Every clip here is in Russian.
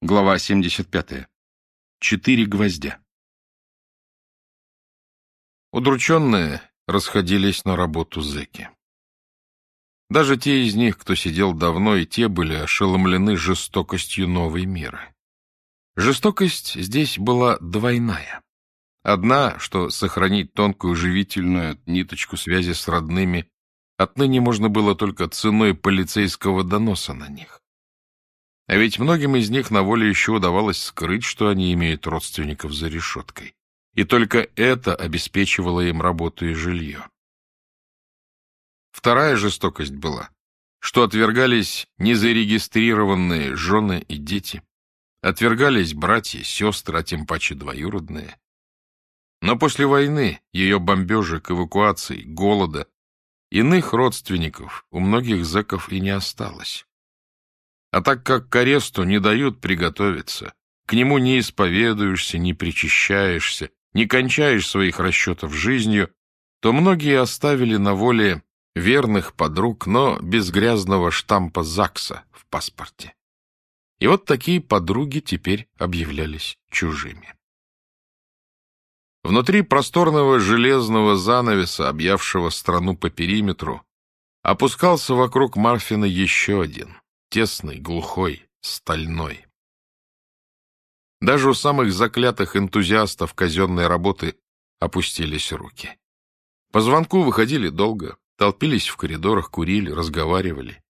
Глава 75. Четыре гвоздя. Удрученные расходились на работу зэки. Даже те из них, кто сидел давно, и те были ошеломлены жестокостью новой меры. Жестокость здесь была двойная. Одна, что сохранить тонкую живительную ниточку связи с родными отныне можно было только ценой полицейского доноса на них. А ведь многим из них на воле еще удавалось скрыть, что они имеют родственников за решеткой. И только это обеспечивало им работу и жилье. Вторая жестокость была, что отвергались незарегистрированные жены и дети, отвергались братья, сестры, а тем паче двоюродные. Но после войны, ее бомбежек, эвакуаций, голода, иных родственников у многих зэков и не осталось. А так как к аресту не дают приготовиться, к нему не исповедуешься, не причащаешься, не кончаешь своих расчетов жизнью, то многие оставили на воле верных подруг, но без грязного штампа ЗАГСа в паспорте. И вот такие подруги теперь объявлялись чужими. Внутри просторного железного занавеса, объявшего страну по периметру, опускался вокруг Марфина еще один, тесный, глухой, стальной. Даже у самых заклятых энтузиастов казенной работы опустились руки. По звонку выходили долго, толпились в коридорах, курили, разговаривали.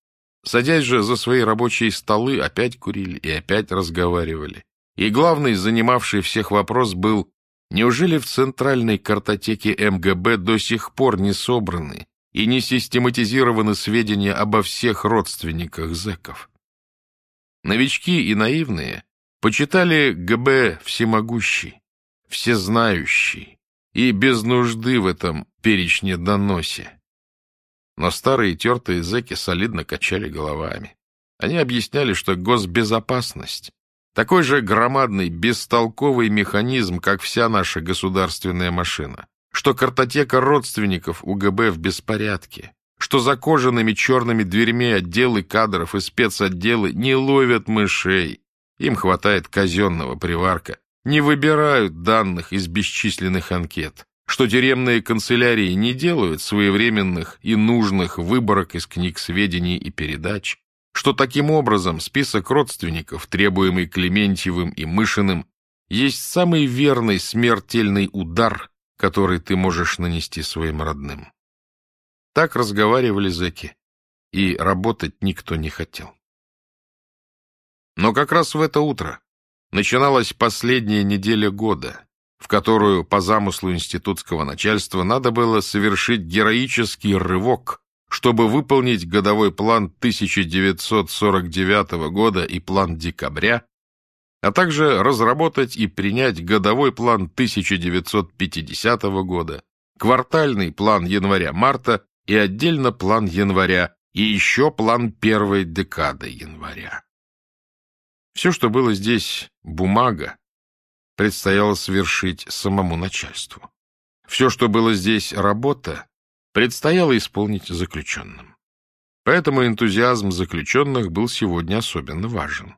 Садясь же за свои рабочие столы, опять курили и опять разговаривали. И главный, занимавший всех вопрос, был, неужели в центральной картотеке МГБ до сих пор не собраны и не систематизированы сведения обо всех родственниках зэков. Новички и наивные почитали ГБ всемогущий, всезнающий и без нужды в этом перечне-доносе. Но старые тертые зэки солидно качали головами. Они объясняли, что госбезопасность — такой же громадный, бестолковый механизм, как вся наша государственная машина что картотека родственников УГБ в беспорядке, что за кожаными черными дверьми отделы кадров и спецотделы не ловят мышей, им хватает казенного приварка, не выбирают данных из бесчисленных анкет, что тюремные канцелярии не делают своевременных и нужных выборок из книг сведений и передач, что таким образом список родственников, требуемый Клементьевым и Мышиным, есть самый верный смертельный удар который ты можешь нанести своим родным. Так разговаривали зэки, и работать никто не хотел. Но как раз в это утро начиналась последняя неделя года, в которую по замыслу институтского начальства надо было совершить героический рывок, чтобы выполнить годовой план 1949 года и план декабря, а также разработать и принять годовой план 1950 года, квартальный план января-марта и отдельно план января и еще план первой декады января. Все, что было здесь бумага, предстояло совершить самому начальству. Все, что было здесь работа, предстояло исполнить заключенным. Поэтому энтузиазм заключенных был сегодня особенно важен.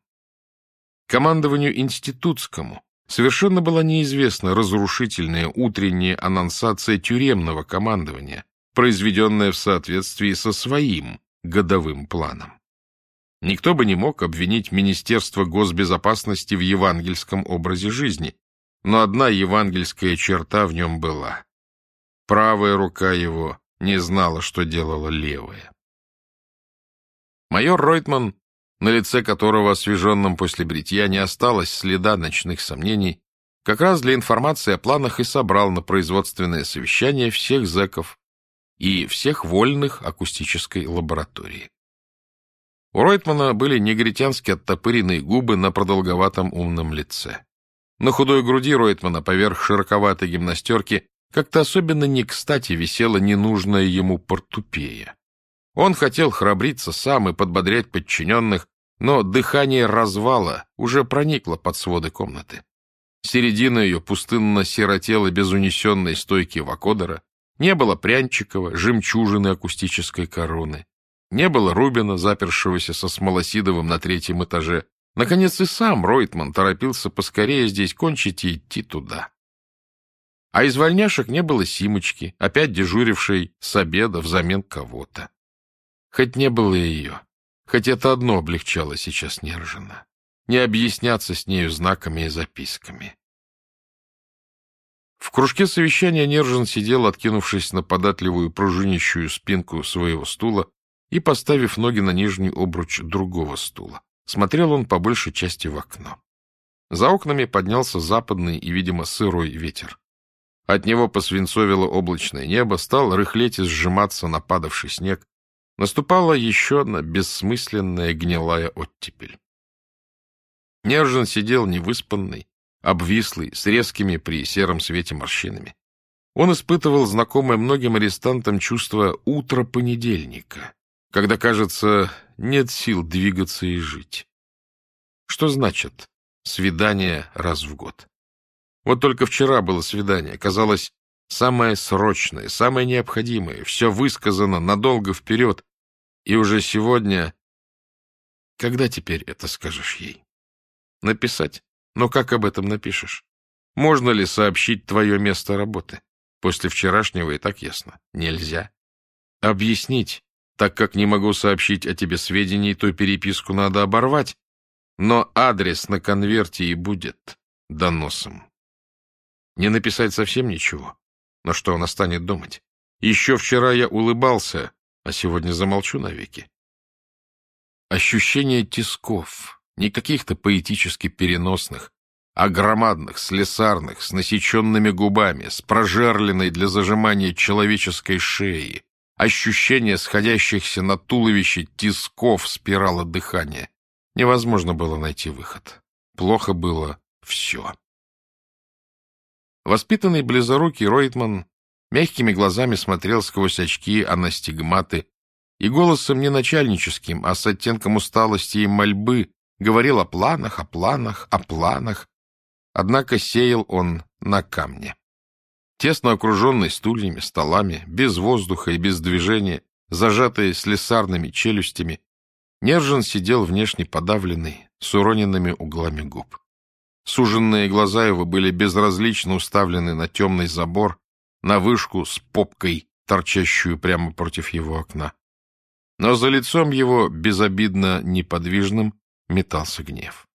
Командованию институтскому совершенно была неизвестна разрушительная утренняя анонсация тюремного командования, произведенная в соответствии со своим годовым планом. Никто бы не мог обвинить Министерство госбезопасности в евангельском образе жизни, но одна евангельская черта в нем была. Правая рука его не знала, что делала левая. Майор Ройтман на лице которого, освеженном после бритья, не осталось следа ночных сомнений, как раз для информации о планах и собрал на производственное совещание всех зэков и всех вольных акустической лаборатории. У Ройтмана были негритянски оттопыренные губы на продолговатом умном лице. На худой груди Ройтмана поверх широковатой гимнастерки как-то особенно не кстати висела ненужная ему портупея. Он хотел храбриться сам и подбодрять подчиненных, но дыхание развала уже проникло под своды комнаты. Середина ее пустынно сиротела без унесенной стойки Вакодера, не было Прянчикова, жемчужины акустической короны, не было Рубина, запершегося со Смолосидовым на третьем этаже, Наконец и сам Ройтман торопился поскорее здесь кончить и идти туда. А из вольняшек не было Симочки, опять дежурившей с обеда взамен кого-то. Хоть не было ее, хоть это одно облегчало сейчас Нержина. Не объясняться с нею знаками и записками. В кружке совещания Нержин сидел, откинувшись на податливую пружинищую спинку своего стула и поставив ноги на нижний обруч другого стула. Смотрел он по большей части в окно. За окнами поднялся западный и, видимо, сырой ветер. От него посвинцовило облачное небо, стал рыхлеть и сжиматься нападавший снег. Наступала еще одна бессмысленная гнилая оттепель. Нержин сидел невыспанный, обвислый, с резкими при сером свете морщинами. Он испытывал знакомое многим арестантам чувство утра понедельника, когда, кажется, нет сил двигаться и жить. Что значит свидание раз в год? Вот только вчера было свидание. Казалось, самое срочное, самое необходимое. Все высказано надолго вперед. И уже сегодня... Когда теперь это скажешь ей? Написать? Но как об этом напишешь? Можно ли сообщить твое место работы? После вчерашнего и так ясно. Нельзя. Объяснить, так как не могу сообщить о тебе сведений, то переписку надо оборвать, но адрес на конверте и будет доносом. Не написать совсем ничего. Но что она станет думать? Еще вчера я улыбался, а сегодня замолчу навеки. Ощущение тисков, не каких-то поэтически переносных, а громадных, слесарных, с насеченными губами, с прожерленной для зажимания человеческой шеи, ощущение сходящихся на туловище тисков спирала дыхания. Невозможно было найти выход. Плохо было все. Воспитанный близорукий Ройтман мягкими глазами смотрел сквозь очки анастигматы и голосом не начальническим, а с оттенком усталости и мольбы говорил о планах, о планах, о планах. Однако сеял он на камне. Тесно окруженный стульями, столами, без воздуха и без движения, зажатый слесарными челюстями, Нержин сидел внешне подавленный, с уроненными углами губ. Суженные глаза его были безразлично уставлены на темный забор, на вышку с попкой, торчащую прямо против его окна. Но за лицом его, безобидно неподвижным, метался гнев.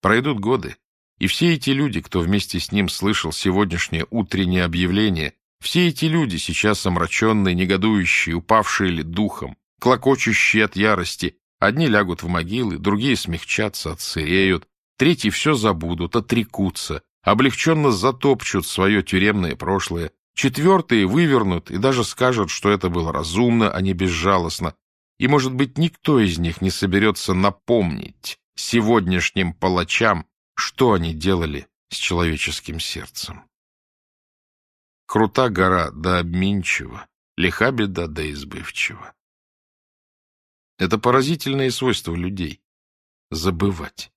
Пройдут годы, и все эти люди, кто вместе с ним слышал сегодняшнее утреннее объявление, все эти люди, сейчас омраченные, негодующие, упавшие ли духом, клокочущие от ярости, одни лягут в могилы, другие смягчатся, отсыреют, Третьи все забудут, отрекутся, облегченно затопчут свое тюремное прошлое. Четвертые вывернут и даже скажут, что это было разумно, а не безжалостно. И, может быть, никто из них не соберется напомнить сегодняшним палачам, что они делали с человеческим сердцем. Крута гора да обменчива, лиха беда да избывчива. Это поразительное свойство людей — забывать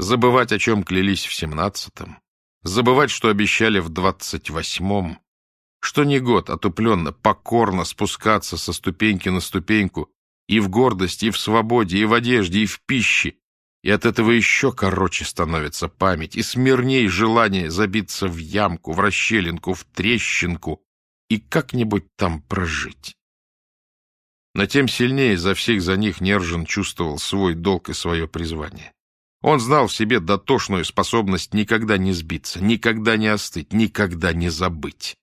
забывать, о чем клялись в семнадцатом, забывать, что обещали в двадцать восьмом, что не год отупленно, покорно спускаться со ступеньки на ступеньку и в гордости, и в свободе, и в одежде, и в пище, и от этого еще короче становится память, и смирней желание забиться в ямку, в расщелинку, в трещинку и как-нибудь там прожить. Но тем сильнее за всех за них Нержин чувствовал свой долг и свое призвание. Он знал в себе дотошную способность никогда не сбиться, никогда не остыть, никогда не забыть.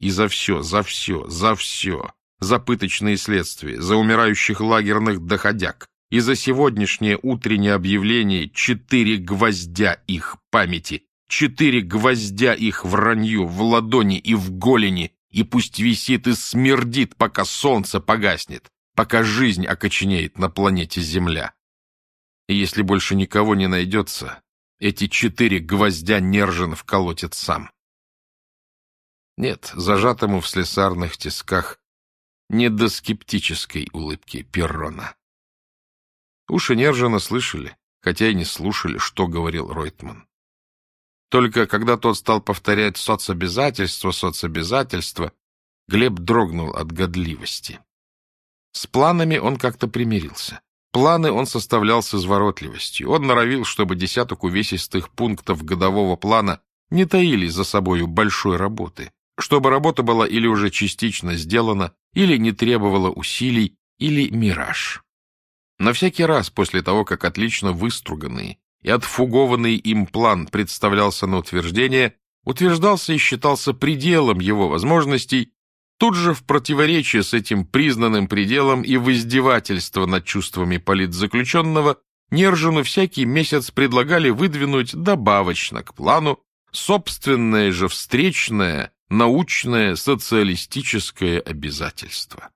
И за все, за все, за все, за пыточные следствия, за умирающих лагерных доходяг, и за сегодняшнее утреннее объявление четыре гвоздя их памяти, четыре гвоздя их вранью в ладони и в голени, и пусть висит и смердит, пока солнце погаснет, пока жизнь окоченеет на планете Земля. И если больше никого не найдется, эти четыре гвоздя Нержин вколотит сам. Нет, зажатому в слесарных тисках не до скептической улыбки Перрона. Уши Нержина слышали, хотя и не слушали, что говорил Ройтман. Только когда тот стал повторять соцобязательство, соцобязательство, Глеб дрогнул от годливости. С планами он как-то примирился. Планы он составлял с изворотливостью. Он норовил, чтобы десяток увесистых пунктов годового плана не таили за собою большой работы, чтобы работа была или уже частично сделана, или не требовала усилий, или мираж. На всякий раз после того, как отлично выструганный и отфугованный им план представлялся на утверждение, утверждался и считался пределом его возможностей, тут же в противоречие с этим признанным пределом и в издевательство над чувствами политзаключенного Нержину всякий месяц предлагали выдвинуть добавочно к плану собственное же встречное научное социалистическое обязательство.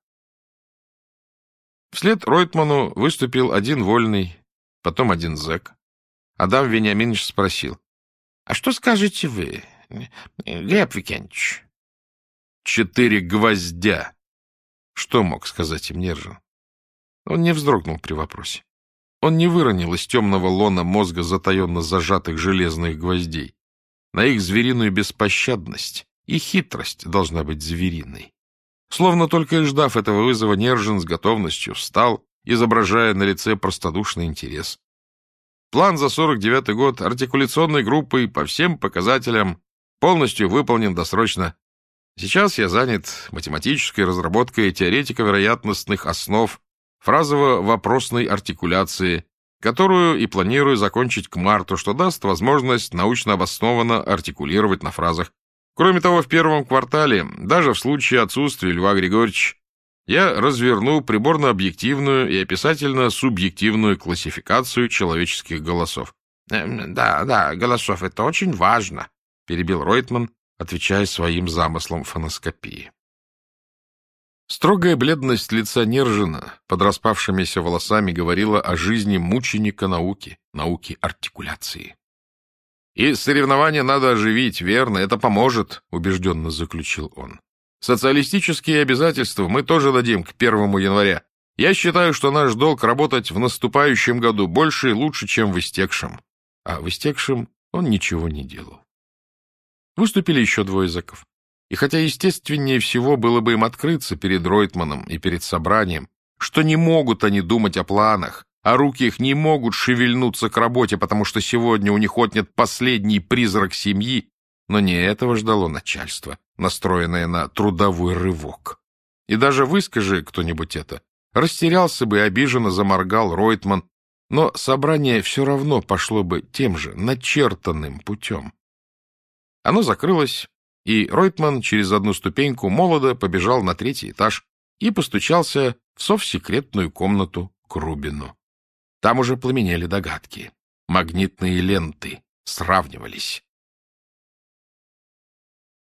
Вслед Ройтману выступил один вольный, потом один зэк. Адам Вениаминович спросил, «А что скажете вы, Глеб Викентьевич?» «Четыре гвоздя!» Что мог сказать им Нержин? Он не вздрогнул при вопросе. Он не выронил из темного лона мозга затаенно зажатых железных гвоздей. На их звериную беспощадность и хитрость должна быть звериной. Словно только и ждав этого вызова, Нержин с готовностью встал, изображая на лице простодушный интерес. План за 49-й год артикуляционной группой по всем показателям полностью выполнен досрочно. Сейчас я занят математической разработкой теоретико-вероятностных основ фразово-вопросной артикуляции, которую и планирую закончить к марту, что даст возможность научно обоснованно артикулировать на фразах. Кроме того, в первом квартале, даже в случае отсутствия Льва Григорьевича, я разверну приборно-объективную и описательно-субъективную классификацию человеческих голосов. «Эм, «Да, да, голосов — это очень важно», — перебил Ройтман, отвечая своим замыслом фоноскопии. Строгая бледность лица Нержина под распавшимися волосами говорила о жизни мученика науки, науки артикуляции. «И соревнования надо оживить, верно, это поможет», — убежденно заключил он. «Социалистические обязательства мы тоже дадим к первому января. Я считаю, что наш долг работать в наступающем году больше и лучше, чем в истекшем». А в истекшем он ничего не делал. Выступили еще двое языков. И хотя естественнее всего было бы им открыться перед Ройтманом и перед собранием, что не могут они думать о планах, а руки их не могут шевельнуться к работе, потому что сегодня у них отнят последний призрак семьи, но не этого ждало начальство, настроенное на трудовой рывок. И даже выскажи кто-нибудь это, растерялся бы и обиженно заморгал Ройтман, но собрание все равно пошло бы тем же, начертанным путем. Оно закрылось, и Ройтман через одну ступеньку молодо побежал на третий этаж и постучался в совсекретную комнату к Рубину. Там уже пламенели догадки. Магнитные ленты сравнивались.